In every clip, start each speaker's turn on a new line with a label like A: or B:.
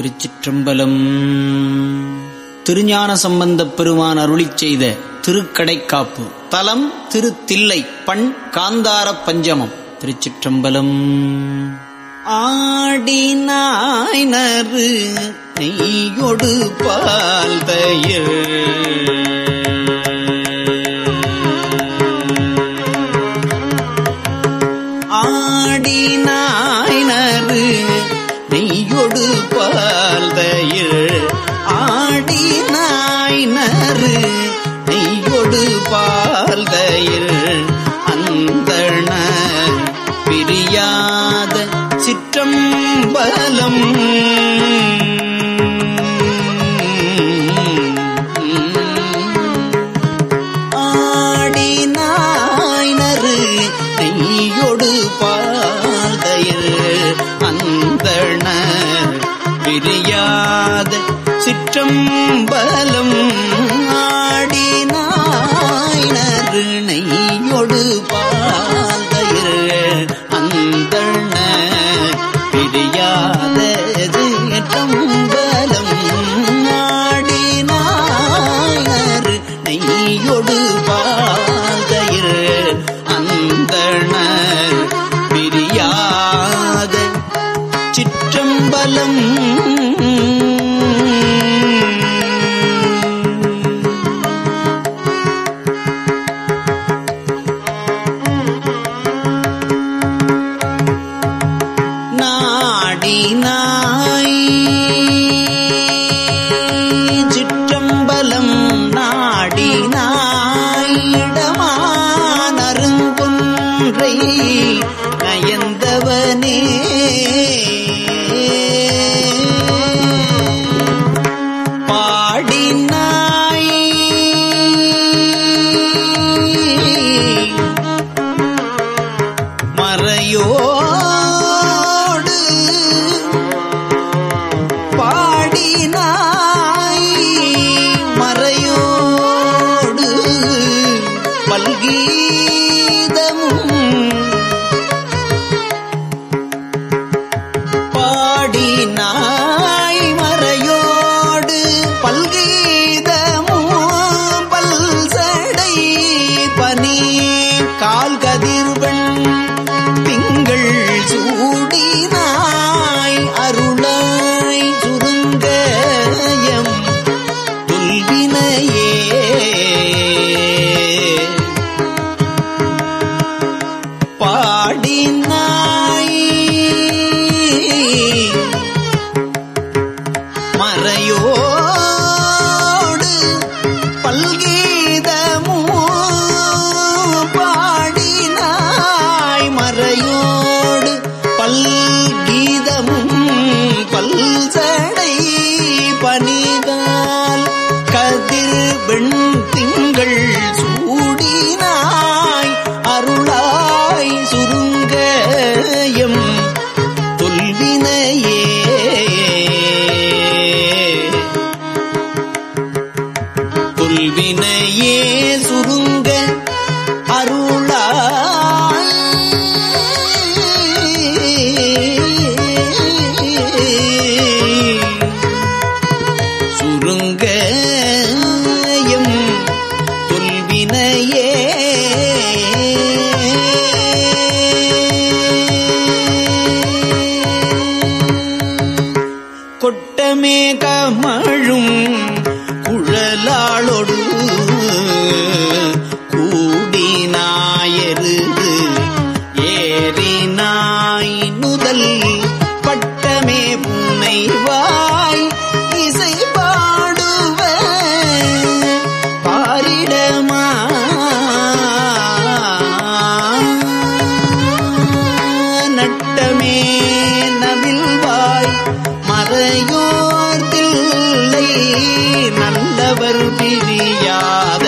A: திருச்சிற்றம்பலம். திருஞான சம்பந்தப் பெருமான் அருளி செய்த திருக்கடைக்காப்பு. தலம் திருத்தில்லை பண் காந்தார பஞ்சமம். திருச்சிற்றம்பலம். ஆடினாய்னரு நெய்யொடு பால் தயிர். நெய்யொடு பால் தயிர் ஆடினாய்னரு நெய்யொடு பால் தயிர் அந்தண பிரியாத சிற்றம்பலம் சிற்றம்பலம் ஆடினாயினருணையொடு நெய்யொடு பாதையர் பிரியாத பிரியாதது சிற்றம்பலம் ஆடினாய்னரு நெய்யொடு பா கால் கதிர்வன் தொல்வினையே சுருங்க அருளா சுருங்க எம் தொல்வினையே. கொட்டமே கமழும் மறையோர்தில்லை நல்லவர் பிரியாத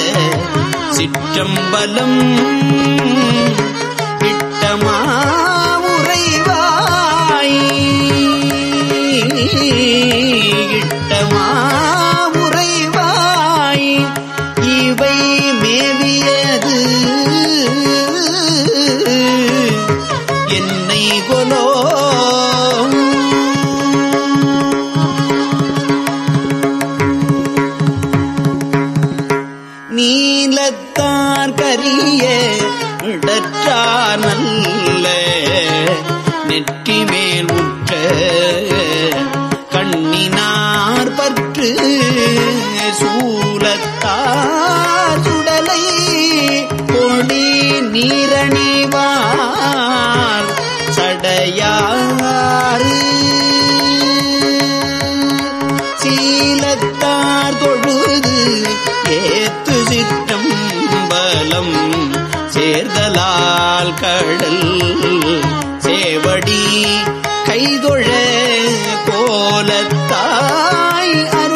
A: சிற்றம்பலம் நீரணிவார் சடையாறு. சீலத்தார் தொழுது ஏத்து சிற்றம் பலம். சேர்தலால் கடல் சேவடி கைதொழ கோலத்தாய் அரு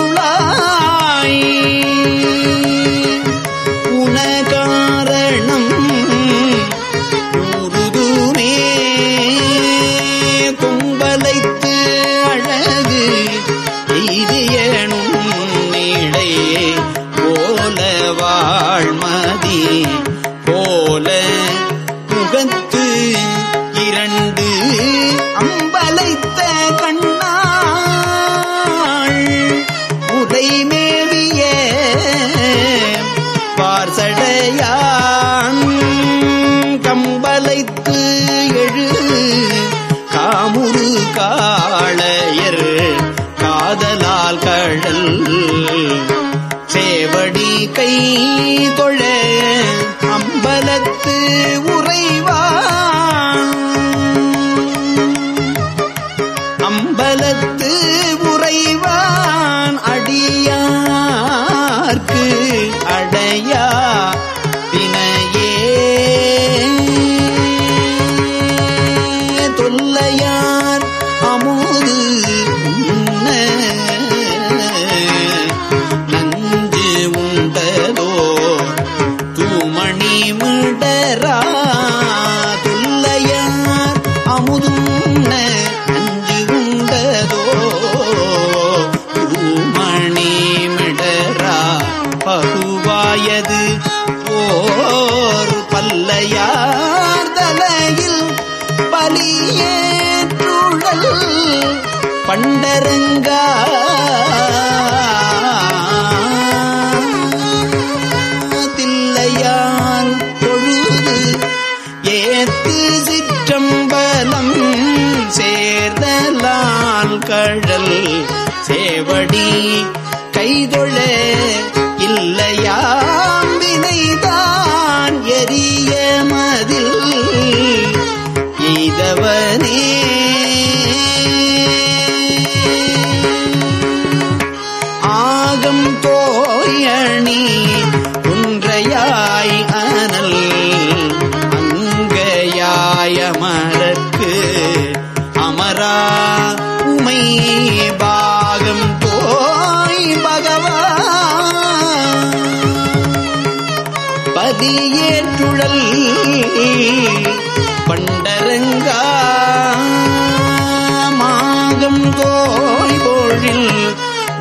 A: கைதொழ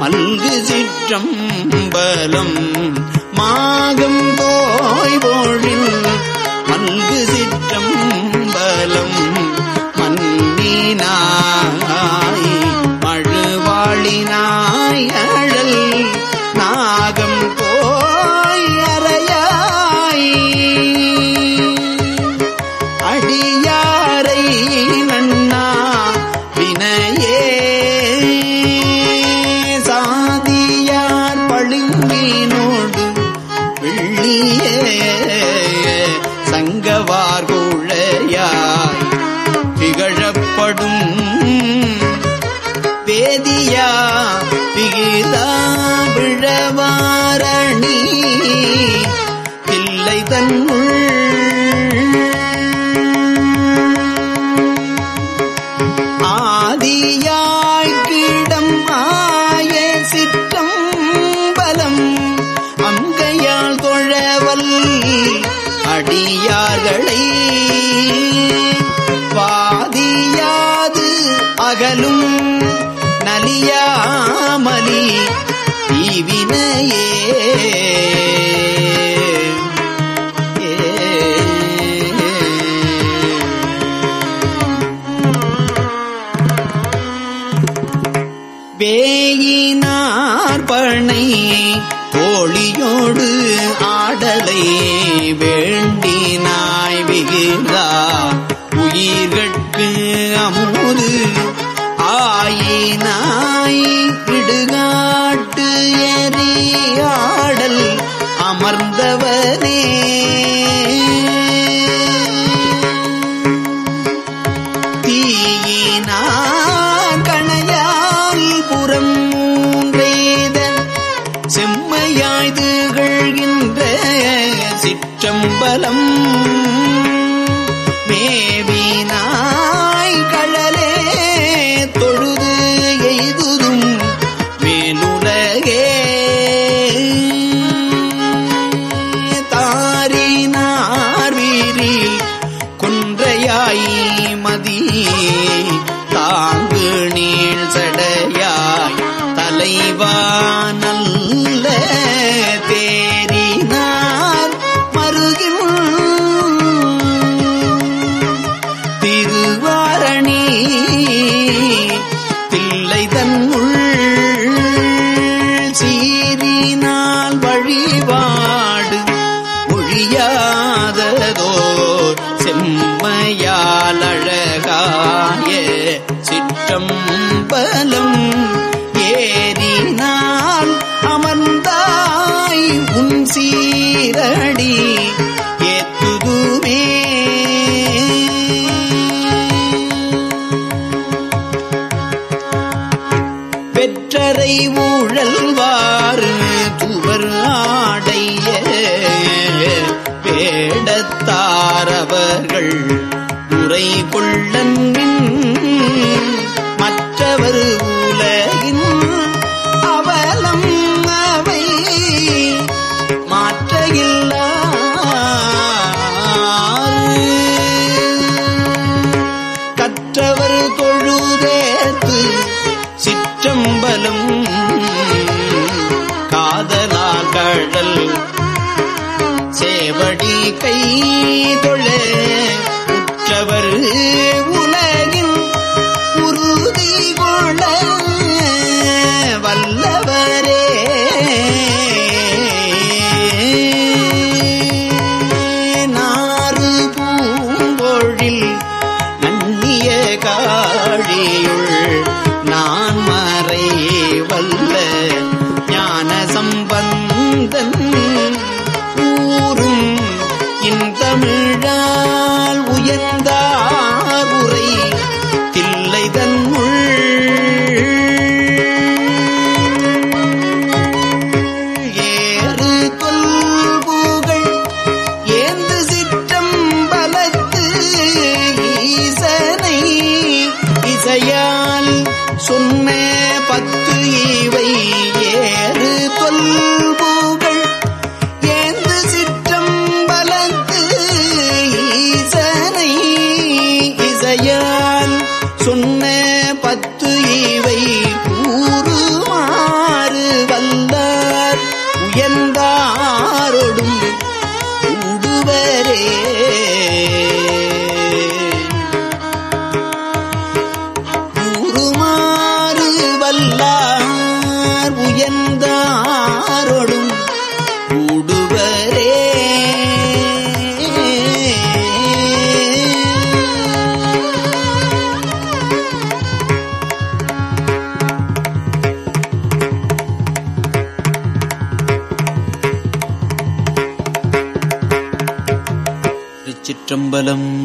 A: மல்கு சிற்றம்பலம் மாகம் ஊரு ஆயினாய் விடுகாட்டு எறியாடல் அமர்ந்தவனே. தீயினா கணையால் புறம் மூன்றேத செம்மையாய்து கழ்கின்ற சிற்றம்பலம் தமிழால் உயர்ந்த قلم